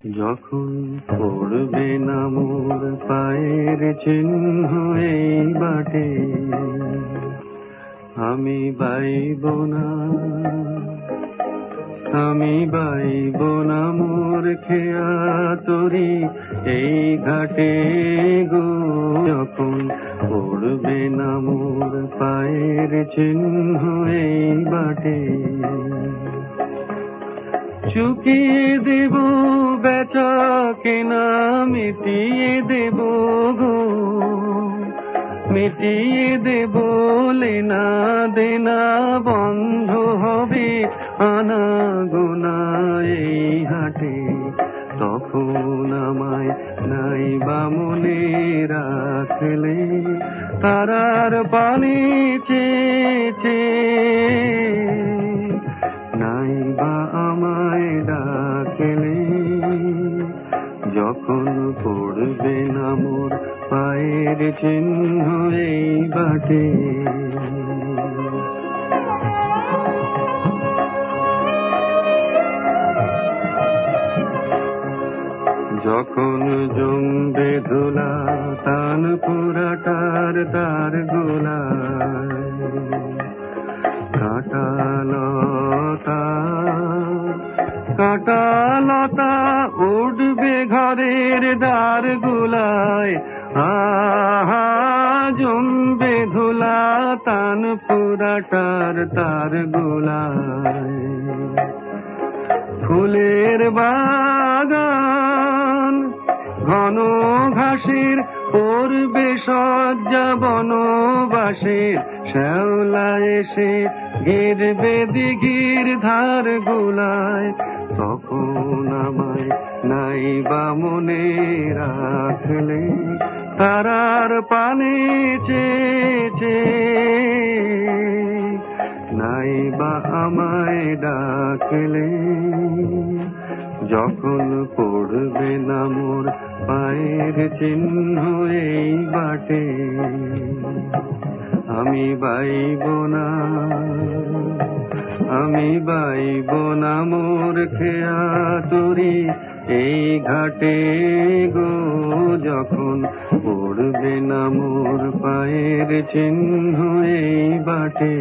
যখন পড়বে না মোর পায়ের চিহ্ন এই বাটে, আমি বাইব না, আমি বাইব না মোর খেয়া তরি এই ঘাটে গো। যখন পড়বে না মোর পায়ের চিহ্ন এই বাটে চুকিয়ে দেব বেচা কেনা মিটিয়ে দেব গো। মিটিয়ে দেব, লেনা দেনা বন্ধ হবে, আনা গোনা এই হাটে। তখন আমায় নাই বা মনে রাখলে, তারার পানি যখন পড়বে না মোর পায়ের চিহ্ন এই বাটে। যখন জমবে ধুলা তান পুরাটার তার গোলা কাটালতা উঠবে ঘরের দ্বার গুলায় আহা, জমবে ধুলা তান পুরাটার তার গুলায় ফুলের বাগান, ঘন ঘাসের পড়বে সজ্জা বনবাসের। শ্যাওলা এসে গিরবে দিঘির ধার গুলায় তখন আমায় নাই বা মনে রাখলে, তারার পানে চেয়ে নাই বা আমায় ডাকলে, যখন পড়বে না মোর পায়ের চিহ্ন এই বাটে, আমি বাইব না, আমি বাইব না মোর তরি এই ঘাটে গো যখন পড়বে না মোর পায়ের চিহ্ন এই বাটে।